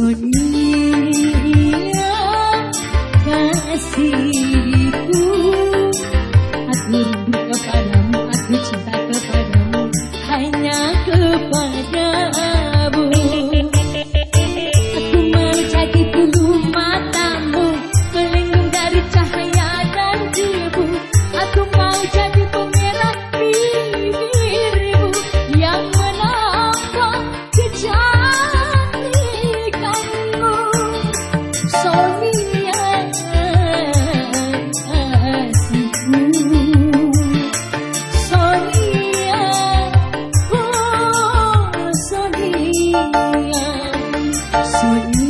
Sonia kasihku Aku rindu kepadamu, aku cinta kepadamu Hanya kepadamu for you.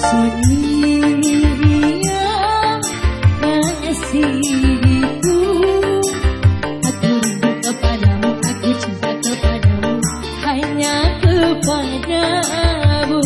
Sunirnya kasihku Aku rindu kepadamu, aku cinta kepadamu Hanya kepadamu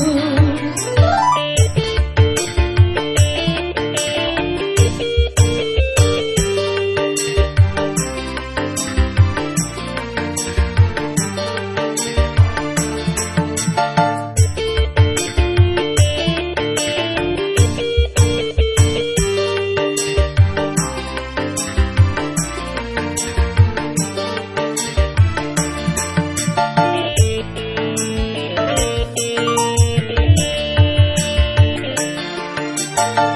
thank you